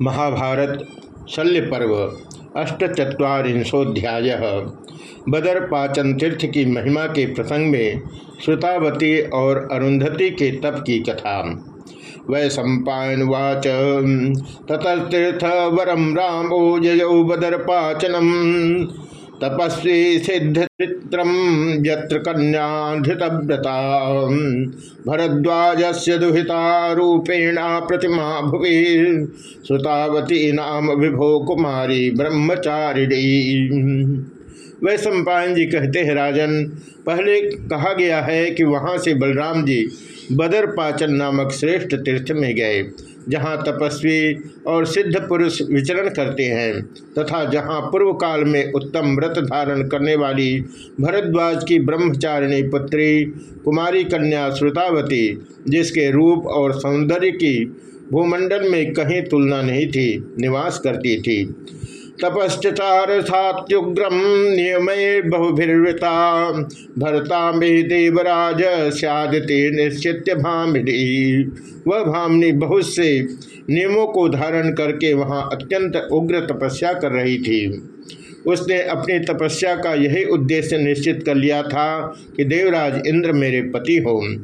महाभारत शल्य पर्व अष्टचत्वारिंशोध्याय बदर पाचन तीर्थ की महिमा के प्रसंग में श्रुतावती और अरुंधति के तप की कथा। वै सम्पावाच ततस्तीर्थ वरम रामो जयौ बदर पाचनम तपस्वी सिद्धचित्रम यत्र कन्याधृतव्रता। भरद्वाज से दुहिता रूपेण प्रतिमा भुवि। सुतावती नाम विभो कुमारी ब्रह्मचारिणी। सम्पायन जी कहते हैं, राजन, पहले कहा गया है कि वहाँ से बलराम जी बदर पाचन नामक श्रेष्ठ तीर्थ में गए, जहाँ तपस्वी और सिद्ध पुरुष विचरण करते हैं, तथा जहाँ पूर्व काल में उत्तम व्रत धारण करने वाली भरद्वाज की ब्रह्मचारिणी पुत्री कुमारी कन्या श्रुतावती, जिसके रूप और सौंदर्य की भूमंडल में कहीं तुलना नहीं थी, निवास करती थी। तपश्चार सात्युग्रम नियम बहुभिर्वृता। भरता देवराज सदते निश्चित भामिनी। वह भामिनी बहुत से नियमों को धारण करके वहाँ अत्यंत उग्र तपस्या कर रही थी। उसने अपनी तपस्या का यही उद्देश्य निश्चित कर लिया था कि देवराज इंद्र मेरे पति हो।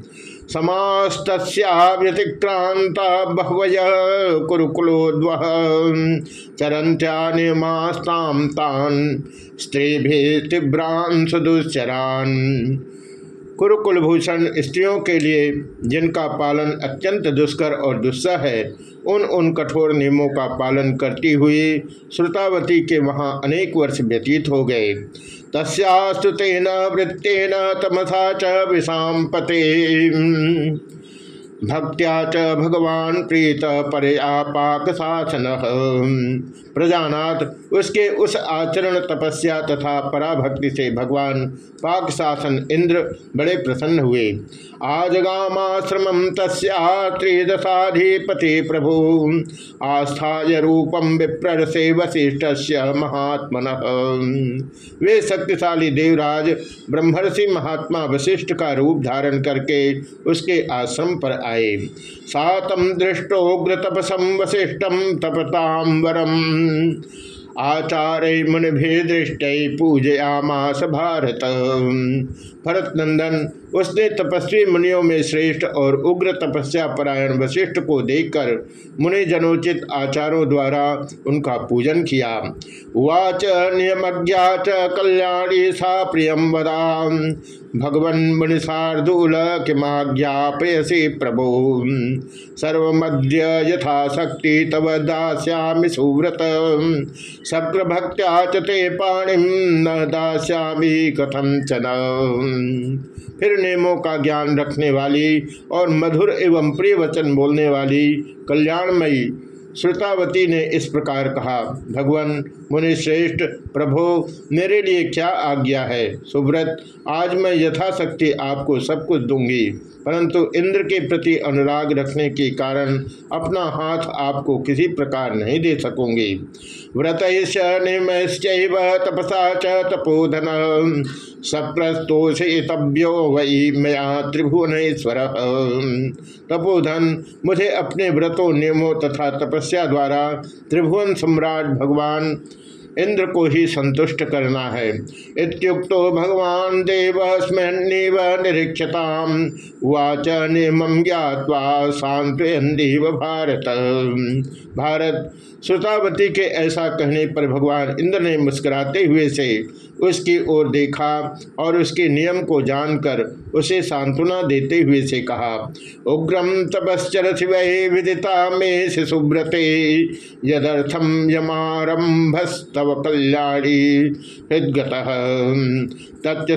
समास्तस्याव्यतिक्रांता बहवय कुरुकुलोद्व। चरंत्यानिमास्ताम तान स्त्रीभि तीव्रान सुदुश्चरान। कुरुकुलभूषण स्त्रियों के लिए जिनका पालन अत्यंत दुष्कर और दुस्सा है, उन उन कठोर नियमों का पालन करती हुई श्रुतावती के वहाँ अनेक वर्ष व्यतीत हो गए। तस्तुतेन तेन वृत्तेन तमसा च विषाम पते भक्त्या च भगवान प्रीत पाक शासन प्रजानाथ, उसके उस आचरण तपस्या तथा पराभक्ति से भगवान पाक शासन इंद्र बड़े प्रसन्न हुए। आज गाश्रम त्रिदशाधिपति प्रभु। आस्थाय रूपम विप्र से वशिष्ठ महात्मन। वे शक्तिशाली देवराज, ब्रह्मर्षि महात्मा वशिष्ठ का रूप धारण करके उसके आश्रम पर आए। सातम दृष्टोग्र तपसम वशिष्ठम तपताम वरम आचार्य मुनि भी दृष्ट पूजयामास भारत भरत नंदन उसने तपस्वी मुनियों में श्रेष्ठ और उग्र तपस्या परायण वशिष्ठ को देखकर मुनि जनोचित आचारों द्वारा उनका पूजन किया। वाच नियमज्ञा च कल्याणी सा प्रियम वदा भगवन मुनिषार्दूल किमाज्ञापयसी प्रभो। सर्वमद्य यथाशक्ति तव दास्यामि सुव्रत। शक्र भक्त्या चे पाणिम न दास्यामि कथम चन फिर नियमों का ज्ञान रखने वाली और मधुर एवं प्रिय वचन बोलने वाली कल्याणमयी श्रुतावती ने इस प्रकार कहा, भगवान, मुनि श्रेष्ठ, प्रभो, मेरे लिए क्या आज्ञा है? सुब्रत आज मैं यथाशक्ति आपको सब कुछ दूँगी। परंतु इंद्र के प्रति अनुराग रखने के कारण अपना हाथ आपको किसी प्रकार नहीं दे सकूँगी। व्रत तपसा च तपोधन सप्रस्तोषितव्यो वही मया त्रिभुवनेश्वर। तपोधन, मुझे अपने व्रतों, नियमों तथा तपस्या द्वारा त्रिभुवन सम्राट भगवान इंद्र को ही संतुष्ट करना है। इत्युक्तो भगवान देव स्मृणीव निरीक्षता वाच नियम ज्ञावा सांत्वयंदीव भारत। भारत श्रुतावती के ऐसा कहने पर भगवान इंद्र ने मुस्कुराते हुए से उसकी ओर देखा और उसके नियम को जानकर उसे सांत्वना देते हुए से कहा उग्रम तपश्चर शिव विदिता में सुब्रते यदर्थम यमारंभस्तव कल्याणी हृदगत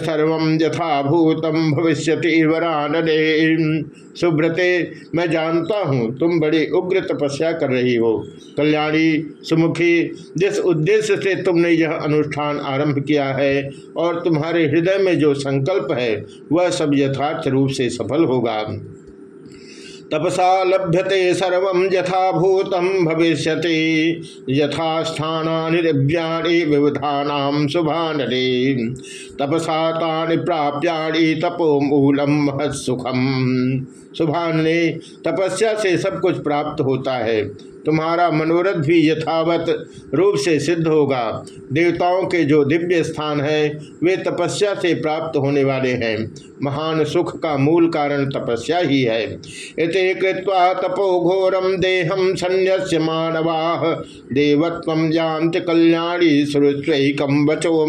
सर्व यथाभूतम भविष्य वरानने सुब्रते मैं जानता हूँ, तुम बड़ी उग्र तपस्या कर रही हो। कल्याणी, सुमुखी, जिस उद्देश्य से तुमने यह अनुष्ठान आरंभ किया है, और तुम्हारे हृदय में जो संकल्प है, वह सब यथार्थ रूप से सफल होगा। तपसा लभ्यते सर्व यथाभूतम भविष्य यथास्थानी दिव्याणी विविधा शुभानरे तपसा तानि प्राप्याणी तपो मूलम महत्सुखम सुभान ने तपस्या से सब कुछ प्राप्त होता है। तुम्हारा मनोरथ भी यथावत रूप से सिद्ध होगा। देवताओं के जो दिव्य स्थान है, वे तपस्या से प्राप्त होने वाले हैं। महान सुख का मूल कारण तपस्या ही है। इति कृत्वा तपो घोरम देहम संन्यास्य मानवा, देवत्व जानते कल्याणी सुरुच्वैकम बचो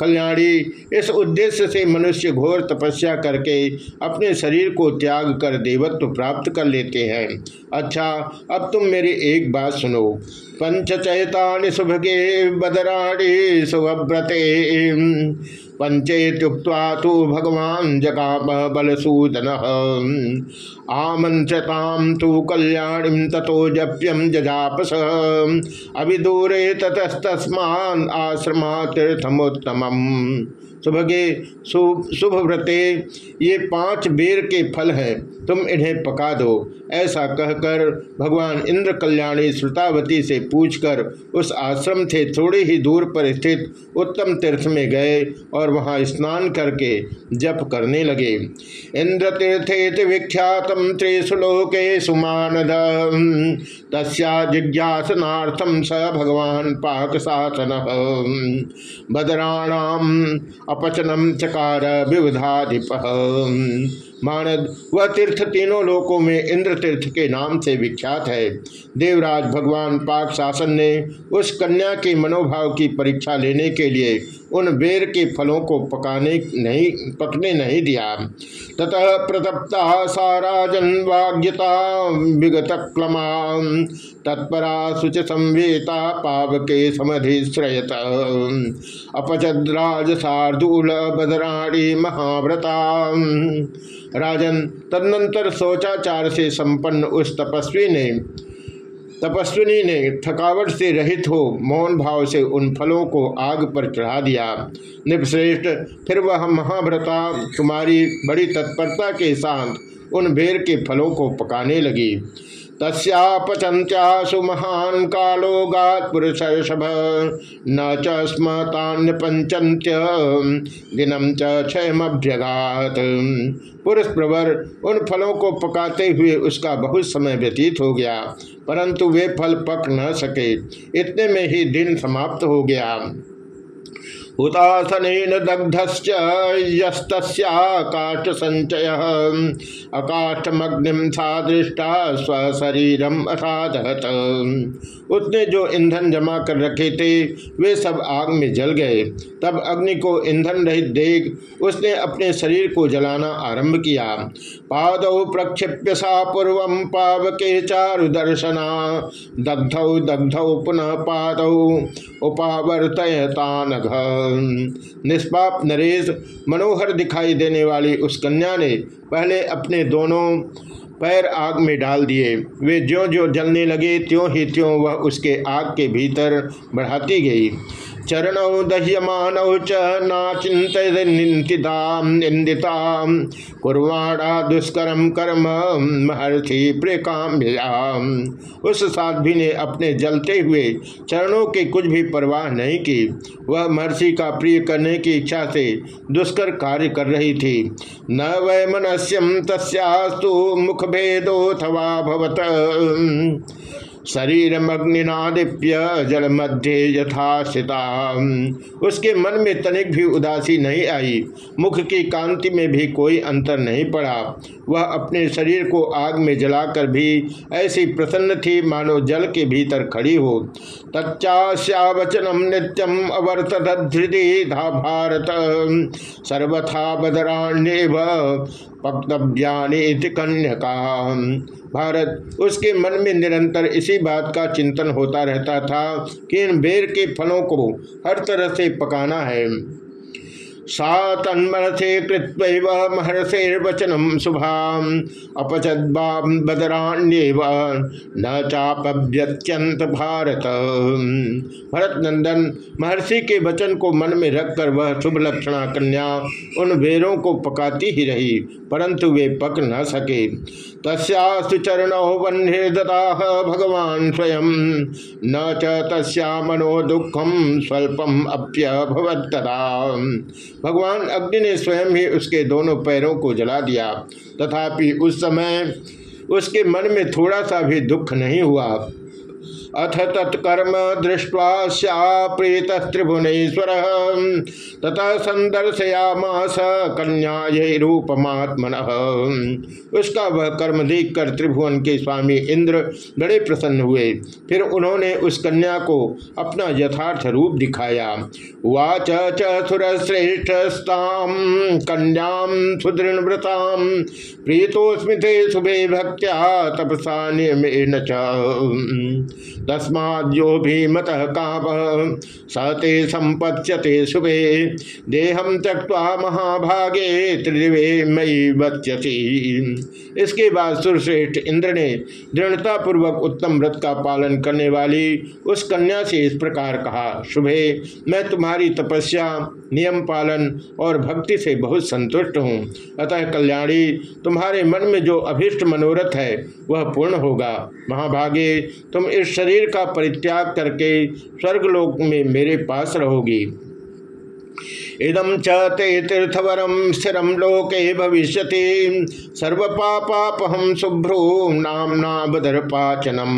कल्याणी, इस उद्देश्य से मनुष्य घोर तपस्या करके अपने शरीर को त्याग कर देवत्व प्राप्त कर लेते हैं। अच्छा अब तुम मेरी एक बात सुनो। पंचचैता शुभगे बदराणी शुभव्रते पंचेत्युक्त्वा तो भगवान जगाम बलसूदन। आमंत्रताम तो कल्याणी तथो जप्यम जजापस। अभिदूरे ततस्तस्मान आश्रमा तीर्थमोत्तम सुभगे शुभ व्रते ये पाँच बेर के फल हैं, तुम इन्हें पका दो। ऐसा कहकर भगवान इंद्र कल्याणी श्रुतावती से पूछकर उस आश्रम से थोड़े ही दूर पर स्थित उत्तम तीर्थ में गए और वहाँ स्नान करके जप करने लगे। इंद्र तीर्थे विख्यातम त्रिशुलोके सुमानद तस्या स भगवान पाक शासन बदराणाम अपचनम चकार विविधाधिप मानद वह तीर्थ तीनों लोकों में इंद्र तीर्थ के नाम से विख्यात है। देवराज भगवान पाक शासन ने उस कन्या के मनोभाव की परीक्षा लेने के लिए उन बेर के फलों को पकाने नहीं, पकने नहीं दिया। ततः प्रतप्ता साराजन वाग्यता विगत क्लमा तत्परा शुच संवेता पावके समधिश्रयत। अपचद्राज शार्दूल बदराणी महाव्रता। राजन तदनंतर शौचाचार से संपन्न उस तपस्वी ने तपस्विनी ने थकावट से रहित हो मौन भाव से उन फलों को आग पर चढ़ा दिया। निपश्रेष्ठ फिर वह महाभ्रता तुम्हारी बड़ी तत्परता के साथ उन बेर के फलों को पकाने लगी। तस्यापचंत्यासु महान कालो गात पुरुषर्षभ। न च स्मतान्य पंचंत्य दिनम च पुरुष प्रवर उन फलों को पकाते हुए उसका बहुत समय व्यतीत हो गया, परंतु वे फल पक न सके। इतने में ही दिन समाप्त हो गया। हुतासन दग्धश्च यस्तस्याकाष्ठ संचय अकाष्ठमग्निम सा दृष्टा स्वशरीरम असाधत। उसने जो ईंधन जमा कर रखे थे, वे सब आग में जल गए। तब अग्नि को ईंधन रहित देख उसने अपने शरीर को जलाना आरंभ किया। पाद प्रक्षिप्य सा पूर्व पावके चारु दर्शना दग्ध दग्ध पुनः पाद उपावर्तयतान निष्पाप नरेश मनोहर दिखाई देने वाली उस कन्या ने पहले अपने दोनों पैर आग में डाल दिए। वे ज्यो ज्यो जलने लगे, त्यों ही त्यों वह उसके आग के भीतर बढ़ाती गई। चरणौ दह्यमानौ च नाचिंतिता कुर्वाणा दुष्कर्म कर्म, महर्षि प्रेकाम्याम। उस साध्वी ने अपने जलते हुए चरणों की कुछ भी परवाह नहीं की। वह महर्षि का प्रिय करने की इच्छा से दुष्कर कार्य कर रही थी। न वै मनस्यम तस्यास्तु मुख भेदोथवा भवत। शरीर मग्निनादिप्य जल मध्य यथाशिता। उसके मन में तनिक भी उदासी नहीं आई, मुख की कांति में भी कोई अंतर नहीं पड़ा। वह अपने शरीर को आग में जलाकर भी ऐसी प्रसन्न थी, मानो जल के भीतर खड़ी हो। तच्चाश्यावचनम नित्यम अवर्तधृदि धा भारत। सर्वथा बदराण्य पक्तव्यानि कन्या भारत। उसके मन में निरंतर इसी बात का चिंतन होता रहता था कि इन बेर के फलों को हर तरह से पकाना है। सा तन्मनसे कृत्व महर्षेर्वचनम शुभाम। अपचद्वाम बदराण्यव न चाप्यत्यंत भारत भरत नंदन महर्षि के वचन को मन में रखकर वह शुभ लक्षणा कन्या उन वेरों को पकाती ही रही, परंतु वे पक न सके। तस्यास्तु चरणौ वह्ने भगवान स्वयं। न च तस्या मनो दुखम स्वल्पम अप्यभवत्तदा। भगवान अग्नि ने स्वयं ही उसके दोनों पैरों को जला दिया तथापि उस समय उसके मन में थोड़ा सा भी दुख नहीं हुआ। अथ तत्कर्म दृष्ट्वा प्रीत त्रिभुवनेश्वर तथा संदर्शयामास कन्या ये रूपमात्मन उसका वह कर्म देख कर त्रिभुवन के स्वामी इंद्र बड़े प्रसन्न हुए। फिर उन्होंने उस कन्या को अपना यथार्थ रूप दिखाया। वाच चुरश्रेष्ठस्ताम कन्याम सुदृढ़व्रताम प्रीतोस्मिते शुभे भक्त्या, तपसा नियमेन तस्माद्यो भी मत काप सते संपत्यते शुभे। देहम त्यक्वा महाभागे त्रिदिवे मई बच्यसी इसके बाद सुरश्रेष्ठ इंद्र ने दृढ़ता पूर्वक उत्तम व्रत का पालन करने वाली उस कन्या से इस प्रकार कहा, शुभे, मैं तुम्हारी तपस्या, नियम पालन और भक्ति से बहुत संतुष्ट हूँ। अतः कल्याणी, तुम्हारे मन में जो अभिष्ट मनोरथ है, वह पूर्ण होगा। महाभागे, तुम इस शरीर का परित्याग करके स्वर्गलोक में मेरे पास रहोगी। इदम च ते तीर्थवरम स्थिर लोके भविष्य सर्व पापापहम नाम नामना बदरपाचनम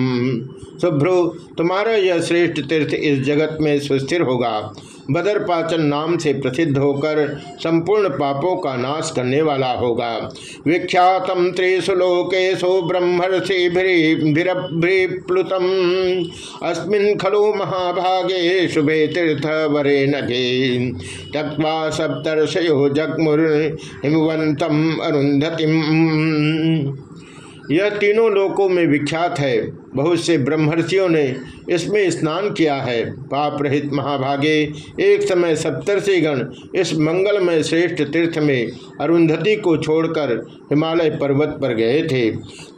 शुभ्रु तुम्हारा यह श्रेष्ठ तीर्थ इस जगत में सुस्थिर होगा। बदर पाचन नाम से प्रसिद्ध होकर संपूर्ण पापों का नाश करने वाला होगा। विख्यात विख्यातम त्रिशुलोकेशो ब्रह्मर्षिप्लुतम अस्मिन खलु महाभागे शुभे तीर्थ वरे नगे। तक्वा सप्तर्षयो जगमुर हिमवंतम अरुंधतिम यह तीनों लोकों में विख्यात है। बहुत से ब्रह्मर्षियों ने इसमें स्नान किया है। पाप रहित महाभागे, एक समय सप्तर्षि गण इस मंगलमय श्रेष्ठ तीर्थ में अरुंधति को छोड़कर हिमालय पर्वत पर गए थे।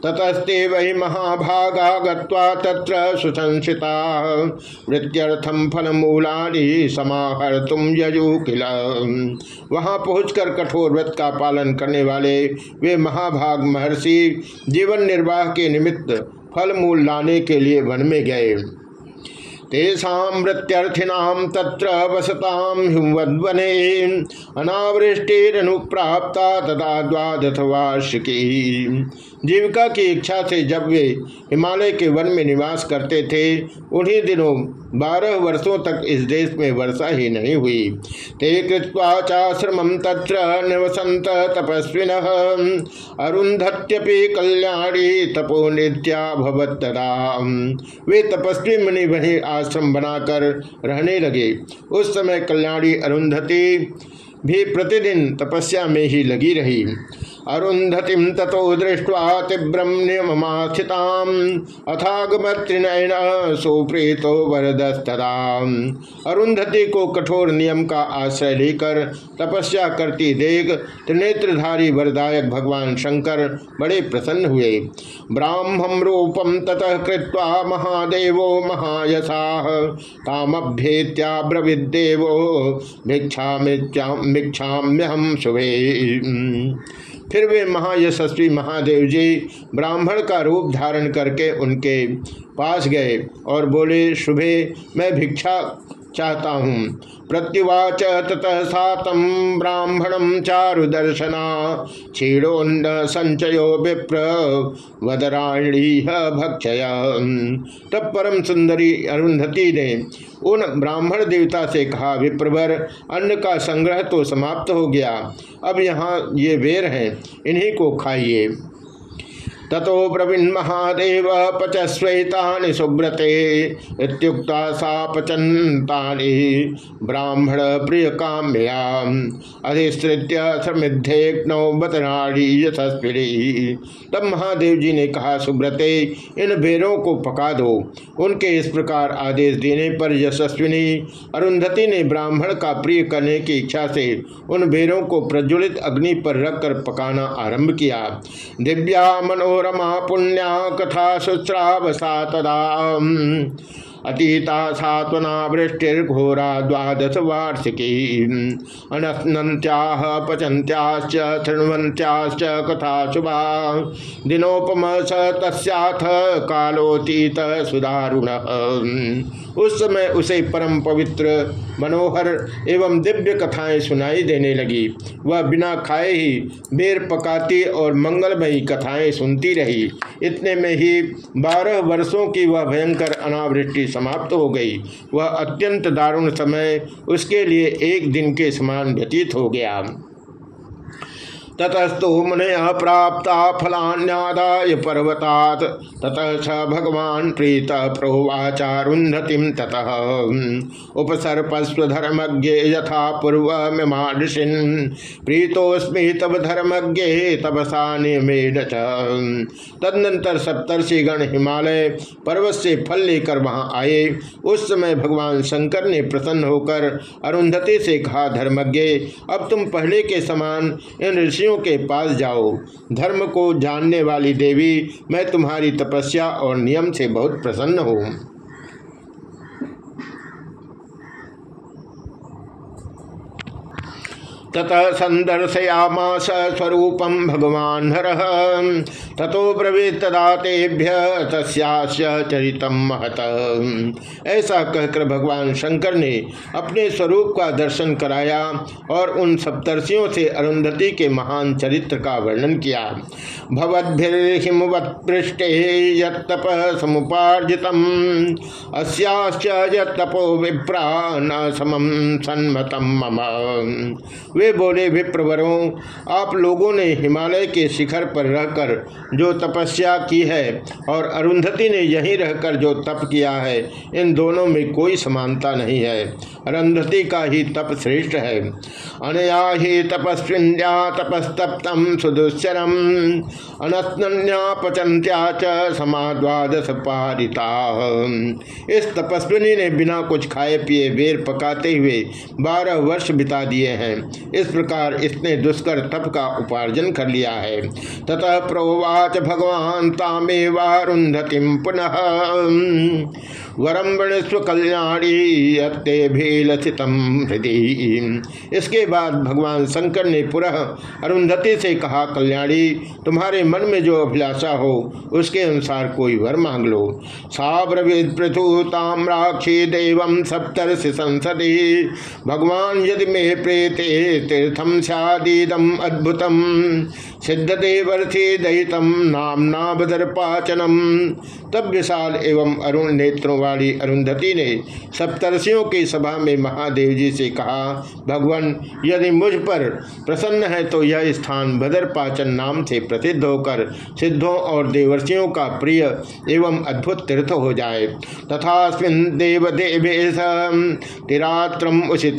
ततस्ते वही महाभागा गत्वा तत्र सुसंसिता वृत्यर्थम फल मूलानी समाहर तुम यजु किला वहाँ पहुंचकर कठोर व्रत का पालन करने वाले वे महाभाग महर्षि जीवन निर्वाह के निमित्त फल मूल लाने के लिए वन में गए। तेषामृत्यर्थिनाम तत्र वसताम हिमवदने अनावृष्टिरनुप्राप्ता तथा द्वादश वार्षिकी। जीविका की इच्छा से जब वे हिमालय के वन में निवास करते थे, उन्हीं दिनों बारह वर्षों तक इस देश में वर्षा ही नहीं हुई। ते कृत्वाचाश्रम तत्र निवसंत तपस्विन। अरुंधत्यपि कल्याणी तपो नित्या भवत्तरा वे तपस्वी मुनि वही आश्रम बनाकर रहने लगे। उस समय कल्याणी अरुंधति भी प्रतिदिन तपस्या में ही लगी रही। अरुंधतिम तथो दृष्ट्वा तीव्रम नियममास्थिताम अथागमत्रिनयन सुप्रीतो वरदस्तदा। अरुंधति को कठोर नियम का आश्रय लेकर तपस्या करती देख त्रिनेत्रधारी वरदायक भगवान शंकर बड़े प्रसन्न हुए। ब्राह्मम रूपम ततः कृत्वा महादेव महायसा तामभ्येत्याब्रविदेवो भिक्षा भिक्षाम्यहम शुभे। फिर वे महायशस्वी महादेव जी ब्राह्मण का रूप धारण करके उनके पास गए और बोले, शुभे, मैं भिक्षा चाहता हूँ। प्रत्युवाच ततः सातम ब्राह्मणम चारु दर्शना क्षीणोन्न संचयो विप्र वदराणी भक्षय। तब परम सुंदरी अरुंधति ने उन ब्राह्मण देवता से कहा, विप्रवर, अन्न का संग्रह तो समाप्त हो गया। अब यहाँ ये वेर हैं, इन्हीं को खाइए। ततो ब्रवीण महादेव पचस्वैता सुब्रते इत्युक्ता सा पचनता ब्राह्मण प्रिय काम्या अधिश्रित्य समिद्धेग्नौ बतनाड़ी यशस्वी तब महादेव जी ने कहा सुब्रते इन बेरों को पका दो। उनके इस प्रकार आदेश देने पर यशस्विनी अरुंधति ने ब्राह्मण का प्रिय करने की इच्छा से उन बेरों को प्रज्वलित अग्नि पर रखकर पकाना आरंभ किया। दिव्या मनो मनोरमा पुण्या कथा शुश्रावसा तदा। अतीता सात्वना वृष्टिर्घोरा द्वादश वार्षिकी अनस्नत्याह कथा शुभा दिनोपम स तस्याथ, कालोतीत सुदारुण। उस समय उसे परम पवित्र, मनोहर एवं दिव्य कथाएँ सुनाई देने लगी। वह बिना खाए ही बेर पकाती और मंगलमयी कथाएँ सुनती रही। इतने में ही बारह वर्षों की वह भयंकर अनावृष्टि समाप्त हो गई। वह अत्यंत दारुण समय उसके लिए एक दिन के समान व्यतीत हो गया। ततस्तु मुनय प्राप्ता फलान्यादाय पर्वतात। ततः स भगवान प्रीत प्रोवाचारुंधति ततः। उपसर्पस्वधर्मज्ञे यथा पूर्व मीमाषिन प्रीतोस्मी तब धर्मज्ञे तपसा नियमेन तदनंतर सप्तर्षि गण हिमालय पर्वत से फल लेकर वहाँ आए। उस समय भगवान शंकर ने प्रसन्न होकर अरुंधति से कहा, धर्मज्ञ, अब तुम पहले के समान इन ऋषि ऋषियों के पास जाओ। धर्म को जानने वाली देवी, मैं तुम्हारी तपस्या और नियम से बहुत प्रसन्न हूँ। ततः संदर्शयामास स्वरूपम भगवान हर। तथो ब्रवीत तदा तेभ्य महत। ऐसा कहकर भगवान शंकर ने अपने स्वरूप का दर्शन कराया और उन सप्तर्षियों से अरुंधति के महान चरित्र का वर्णन किया। भवद्भिर्हिमवत पृष्ठे यप समुपार्जित अस्यापो विप्रा न समम सन्मतम मम। वे बोले, विप्रवरों, आप लोगों ने हिमालय के शिखर पर रहकर जो तपस्या की है और अरुंधति ने यहीं रहकर जो तप किया है, इन दोनों में कोई समानता नहीं है। अरुंधति का ही तप श्रेष्ठ है। अनया ही तपस्विन्या तपस्तप्तम सुदुश्चरम अनस्न्या पचंत्या च समाद्वादश पारिता। इस तपस्विनी ने बिना कुछ खाए पिए बेर पकाते हुए बारह वर्ष बिता दिए हैं। इस प्रकार इसने दुष्कर तप का उपार्जन कर लिया है। ततः प्रोवाच भगवान तामेवारुंधति पुनः। वरम वृणस्व कल्याणी हृदय इसके बाद भगवान शंकर ने पुनः अरुंधति से कहा, कल्याणी, तुम्हारे मन में जो अभिलाषा हो, उसके अनुसार कोई वर मांग लो। साब्रवीद पृथु ताम्राक्षी देव सप्तर्षि संसदी। भगवान यदि मे प्रेते तीर्थम सदीदम अद्भुतम सिद्धते वर्थी दहितम नामना बदरपाचनम तब विशाल एवं अरुण नेत्रों वाली अरुंधति ने सप्तर्षियों की सभा में महादेव जी से कहा, भगवान, यदि मुझ पर प्रसन्न है तो यह स्थान बदरपाचन नाम से प्रसिद्ध होकर सिद्धों और देवर्षियों का प्रिय एवं अद्भुत तीर्थ हो जाए। तथा देव देवेश तिरात्रम उचित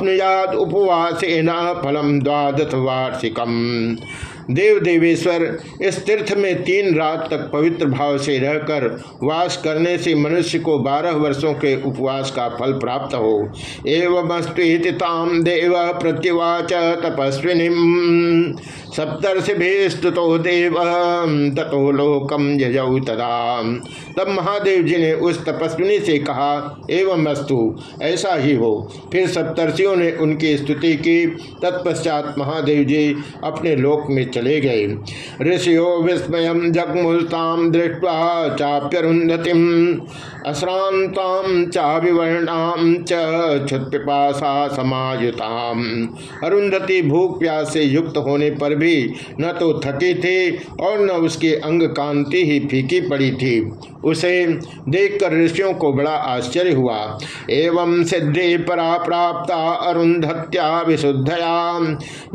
प्राप्त उपवासेन फलम द्वादश वार्षिकम। देव देवेश्वर इस तीर्थ में तीन रात तक पवित्र भाव से रहकर वास करने से मनुष्य को बारह वर्षों के उपवास का फल प्राप्त हो। एवं ताम देव प्रत्युवाच तपस्विनी। सप्तर्षिभिस्तुतो देव, ततो लोकम तदा। तब महादेव जी ने उस तपस्विनी से कहा एवं अस्तु ऐसा ही हो। फिर सप्तर्षियों ने उनकी स्तुति की। तत्पश्चात महादेव जी अपने लोक में चले गए। ऋषियो विस्मय जगमुस्ताम दृष्टवा चाप्यरुंधति अश्रांताम चाविवर्णाम चुत्पिपाशा समायुताम। अरुंधति भूख प्यास से युक्त होने पर भी न तो थकी थी और न उसकी अंग कांति ही फीकी पड़ी थी। उसे देखकर ऋषियों को बड़ा आश्चर्य हुआ। एवं सिद्धि परा प्राप्त अरुंधत्या विशुद्धया।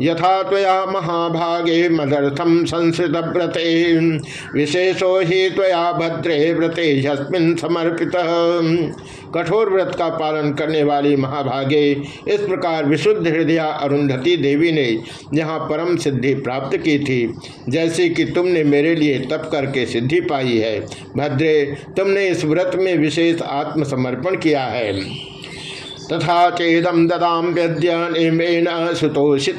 यथा तया महाभागे मदर्थम संस्कृत व्रते विशेषो ही तया भद्रे व्रते यस्मिन समर्पित कठोर व्रत का पालन करने वाली महाभागे, इस प्रकार विशुद्ध हृदय अरुंधति देवी ने यहाँ परम सिद्धि प्राप्त की थी। जैसे कि तुमने मेरे लिए तप करके सिद्धि पाई है, भद्रे, तुमने इस व्रत में विशेष आत्मसमर्पण किया है। तथा चेदम ददाम्यद्य निमेन सुतोषित।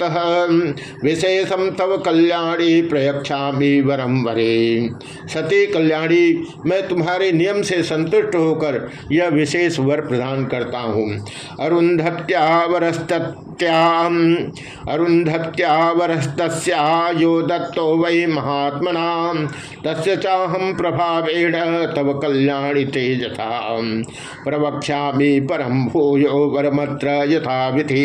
विशेषम तव कल्याणी प्रयक्षा वरम वरे। सती कल्याणी, मैं तुम्हारे नियम से संतुष्ट होकर यह विशेष वर प्रदान करता हूँ। अरुंधत्यावरस्तत्याम अरुंधत्यावरस्तस्या यो दत्तो वै महात्मना। तस्य चाहम प्रभावेण तव कल्याणी तेजथा प्रवक्षा परम भूयो वरमत्र यथा विधि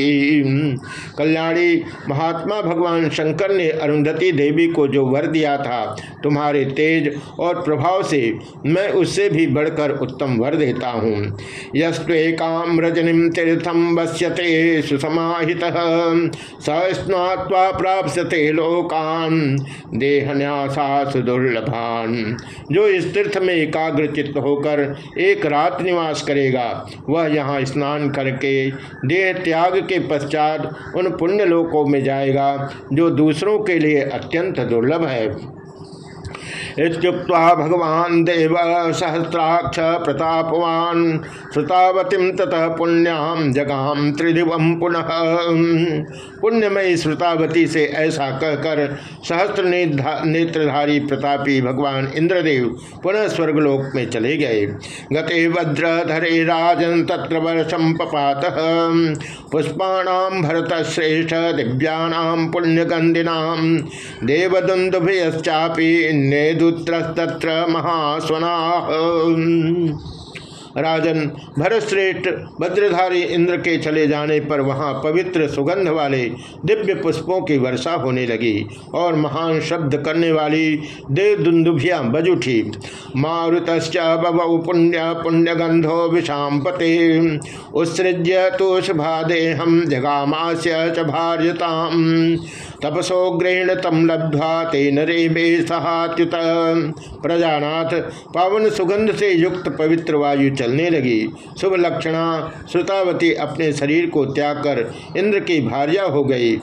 कल्याणी, महात्मा भगवान शंकर ने अरुंधति देवी को जो वर दिया था, तुम्हारे तेज और प्रभाव से मैं उससे भी बढ़कर उत्तम वर देता हूँ। यस्वेकाम रजनी तीर्थम वश्यते सुसमाहित सस्नात्वा प्राप्यते लोकान, देहन्यासा सुदुर्लभान। जो इस तीर्थ में एकाग्र चित्त होकर एक रात निवास करेगा, वह यहाँ स्नान करके देह त्याग के पश्चात उन पुण्यलोकों में जाएगा, जो दूसरों के लिए अत्यंत दुर्लभ है। इत्युक्त्वा भगवान देव सहस्राक्ष प्रतापवान श्रुतावतीम ततः पुण्याम जगाम त्रिदिवम पुनः। पुण्यमयी श्रुतावती से ऐसा कहकर सहस्त्र नेत्रधारी प्रतापी भगवान इंद्रदेव पुनः स्वर्गलोक में चले गए। गते वज्रधरे राजन तत्र वर्षम पपात। पुष्पाणाम भरत श्रेष्ठ दिव्यानाम पुण्यगंधिनाम देवदुंदुभयश्चापी नेद तत्र महास्वना। राजन भरतश्रेष्ठ भद्रधारी इंद्र के चले जाने पर वहाँ पवित्र सुगंध वाले दिव्य पुष्पों की वर्षा होने लगी और महान शब्द करने वाली देव दुंदुभिया बज उठी। मारुत बबऊ पुण्य पुण्यगंधो विषाम पते उत्सृज्य तोषभादे हम जगामास्य च भार्यताम। तपसोग्रेण तम लब्ध्वा तेन रे सहाच्युत प्रजानाथ, पावन सुगंध से युक्त पवित्र वायु चलने लगी। शुभ लक्षणा, श्रुतावती अपने शरीर को त्याग कर इंद्र की भार्या हो गई।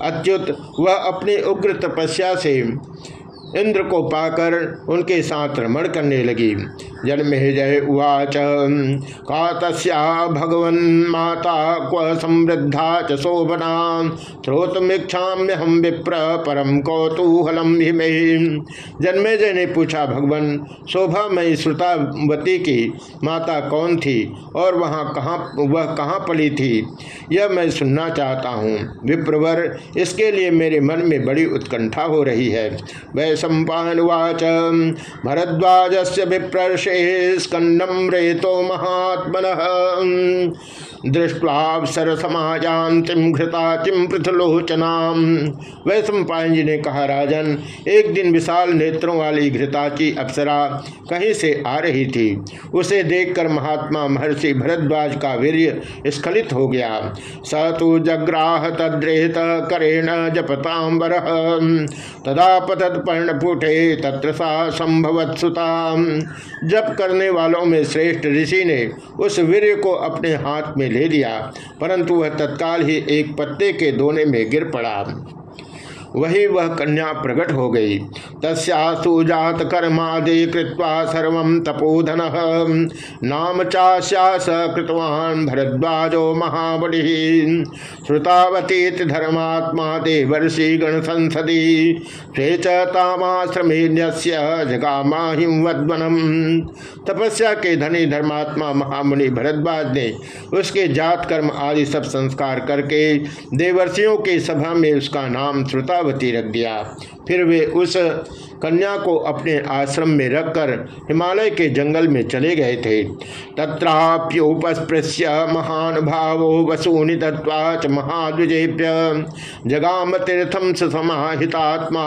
अच्युत, वह अपने उग्र तपस्या से इंद्र को पाकर उनके साथ रमण करने लगी। जन्म जय उवाच, का भगवन माता क्व समृद्धा च शोभना श्रोतमीक्षाम्य हम विप्र परम कौतूहलम हिमे जन्मेजय ने पूछा, भगवान, शोभा मई श्रुतावती की माता कौन थी और वहाँ कहाँ, वह कहाँ पली थी? यह मैं सुनना चाहता हूँ। विप्रवर इसके लिए मेरे मन में बड़ी उत्कंठा हो रही है। वै सम्पावाच भरद्वाज से विप्रर्षे स्कंदम रेतो महात्मन। दृष्टवापसर समाजांतिम घृताचिम पृथलोचनाम। वैश्व जी ने कहा, राजन, एक दिन विशाल नेत्रों वाली घृताची अप्सरा कहीं से आ रही थी। उसे देखकर महात्मा महर्षि भरद्वाज का वीर्य स्खलित हो गया। स तो जग्राह तद्रेत करेण जपतांबर तदा पतत पर्णपुटे तत्र सा संभवत सुता जप करने वालों में श्रेष्ठ ऋषि ने उस वीर को अपने हाथ में ले लिया, परंतु वह तत्काल ही एक पत्ते के दोने में गिर पड़ा। वही वह कन्या प्रकट हो गई। तस्यासु जात कर्मादि कृत्वा सर्व तपोधन। नाम चाश्यास कृतवान भरद्वाजो महाबली। श्रुतावती धर्मात्मा देवर्षि गण संसदी जगामाहिम वद्वनम तपस्या के धनी धर्मात्मा महामुनि भरद्वाज ने उसके जात कर्म आदि सब संस्कार करके देवर्षियों की सभा में उसका नाम श्रुता अमरावती रख दिया। फिर वे उस कन्या को अपने आश्रम में रखकर हिमालय के जंगल में चले गए थे। तत्राप्युपस्पृश्य महान भावो वसूनि तत्वाच महाद्विजेभ्य जगाम तीर्थम समाहितात्मा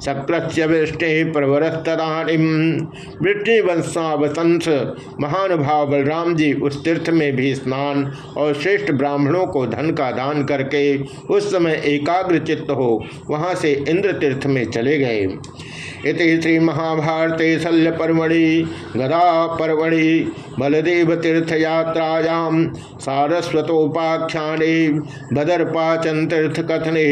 सक्रस्य वृष्टि प्रवरस्तदानिम वृष्टि वंशा वसंस महान भाव बलराम जी उस तीर्थ में भी स्नान और श्रेष्ठ ब्राह्मणों को धन का दान करके उस समय एकाग्र चित्त हो वहाँ से इंद्र तीर्थ में चले गए। इति श्री महाभारते शल्य पर्वणि, गदा पर्वणि, बलदेव तीर्थयात्रायां सारस्वतोपाख्याने, बदरपाचन तीर्थ कथने